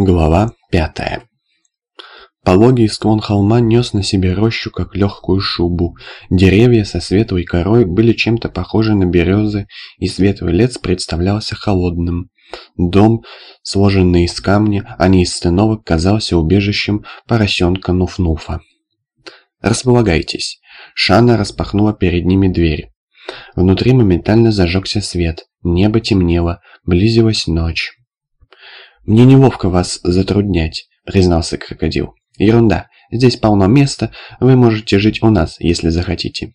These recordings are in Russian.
Глава пятая Пологий склон холма нес на себе рощу, как легкую шубу. Деревья со светлой корой были чем-то похожи на березы, и светлый лес представлялся холодным. Дом, сложенный из камня, а не из становок, казался убежищем поросенка Нуфнуфа. «Располагайтесь». Шана распахнула перед ними дверь. Внутри моментально зажегся свет. Небо темнело, близилась ночь. «Мне неловко вас затруднять», — признался крокодил. «Ерунда. Здесь полно места. Вы можете жить у нас, если захотите».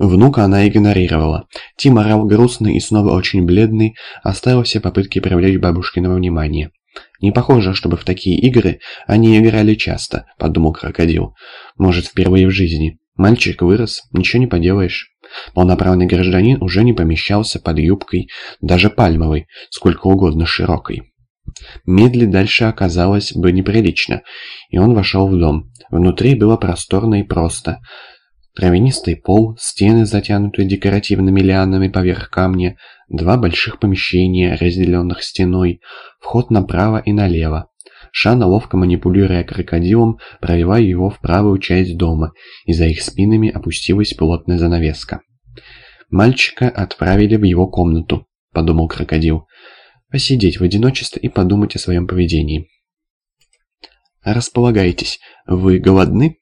Внука она игнорировала. Тим орал грустный и снова очень бледный, оставил все попытки привлечь бабушкиного внимания. «Не похоже, чтобы в такие игры они играли часто», — подумал крокодил. «Может, впервые в жизни. Мальчик вырос, ничего не поделаешь». Полноправный гражданин уже не помещался под юбкой, даже пальмовой, сколько угодно широкой. Медли дальше оказалось бы неприлично, и он вошел в дом. Внутри было просторно и просто. Травянистый пол, стены, затянутые декоративными лианами поверх камня, два больших помещения, разделенных стеной, вход направо и налево. Шана, ловко манипулируя крокодилом, провела его в правую часть дома, и за их спинами опустилась плотная занавеска. «Мальчика отправили в его комнату», — подумал крокодил. «Посидеть в одиночестве и подумать о своем поведении». «Располагайтесь. Вы голодны?»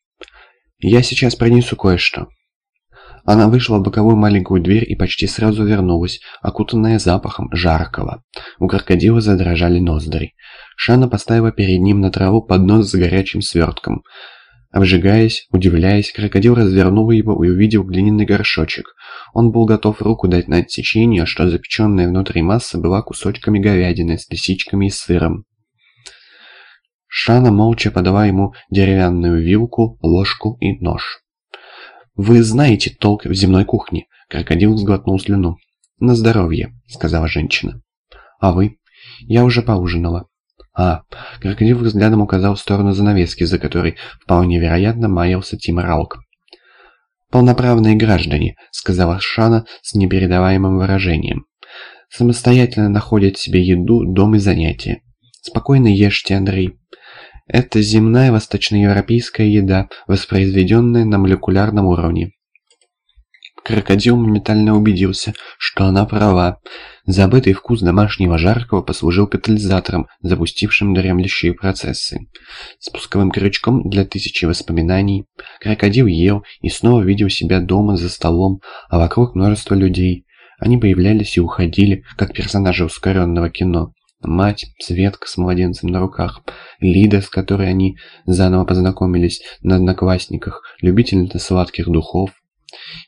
«Я сейчас принесу кое-что». Она вышла в боковую маленькую дверь и почти сразу вернулась, окутанная запахом жаркого. У крокодила задрожали ноздри. Шана поставила перед ним на траву поднос с горячим свертком. Обжигаясь, удивляясь, крокодил развернул его и увидел глиняный горшочек. Он был готов руку дать на отсечение, что запеченная внутри масса была кусочками говядины с лисичками и сыром. Шана молча подала ему деревянную вилку, ложку и нож. «Вы знаете толк в земной кухне», — крокодил сглотнул слюну. «На здоровье», — сказала женщина. «А вы?» «Я уже поужинала». «А», — крокодил взглядом указал в сторону занавески, за которой, вполне вероятно, маялся Тим Раук. «Полноправные граждане», — сказала Шана с непередаваемым выражением. «Самостоятельно находят себе еду, дом и занятия. Спокойно ешьте, Андрей. Это земная восточноевропейская еда, воспроизведенная на молекулярном уровне. Крокодил моментально убедился, что она права. Забытый вкус домашнего жаркого послужил катализатором, запустившим дремлющие процессы. Спусковым крючком для тысячи воспоминаний. Крокодил ел и снова видел себя дома за столом, а вокруг множество людей. Они появлялись и уходили, как персонажи ускоренного кино. Мать, Светка с младенцем на руках, Лида, с которой они заново познакомились на одноклассниках, любительница сладких духов,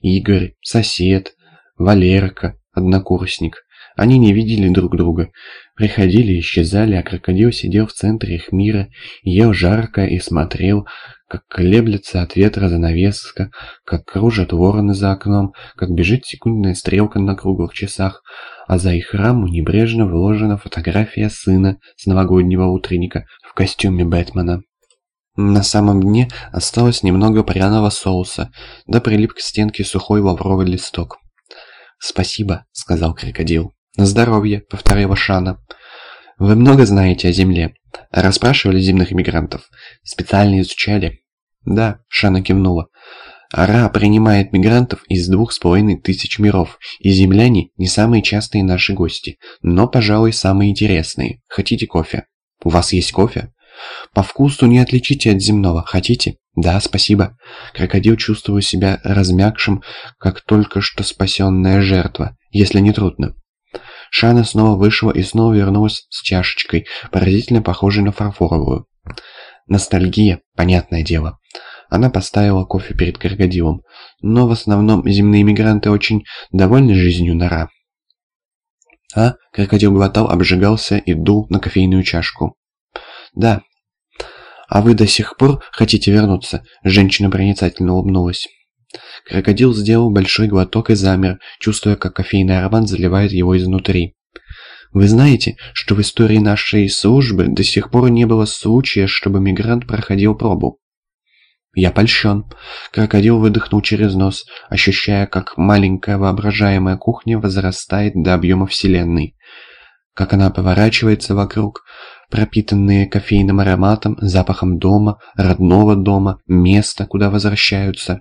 Игорь, сосед, Валерка, однокурсник. Они не видели друг друга, приходили и исчезали, а крокодил сидел в центре их мира, ел жарко и смотрел, как колеблется от ветра занавеска, как кружат вороны за окном, как бежит секундная стрелка на круглых часах, а за их раму небрежно вложена фотография сына с новогоднего утренника в костюме Бэтмена. На самом дне осталось немного пряного соуса, да прилип к стенке сухой лавровый листок. «Спасибо», — сказал крокодил. «На здоровье», — повторила Шана. «Вы много знаете о Земле? Расспрашивали земных иммигрантов? Специально изучали?» «Да», — Шана кивнула. Ара принимает мигрантов из двух с половиной тысяч миров, и земляне не самые частые наши гости, но, пожалуй, самые интересные. Хотите кофе? У вас есть кофе? По вкусу не отличите от земного. Хотите? Да, спасибо. Крокодил чувствовал себя размягшим, как только что спасенная жертва, если не трудно. Шана снова вышла и снова вернулась с чашечкой, поразительно похожей на фарфоровую. Ностальгия, понятное дело. Она поставила кофе перед крокодилом. Но в основном земные мигранты очень довольны жизнью нора. А? Крокодил глотал, обжигался и дул на кофейную чашку. Да. А вы до сих пор хотите вернуться? Женщина проницательно улыбнулась. Крокодил сделал большой глоток и замер, чувствуя, как кофейный аромат заливает его изнутри. Вы знаете, что в истории нашей службы до сих пор не было случая, чтобы мигрант проходил пробу? Я польщен. Крокодил выдохнул через нос, ощущая, как маленькая воображаемая кухня возрастает до объема Вселенной. Как она поворачивается вокруг, пропитанные кофейным ароматом, запахом дома, родного дома, места, куда возвращаются.